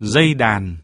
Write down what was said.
dây đàn.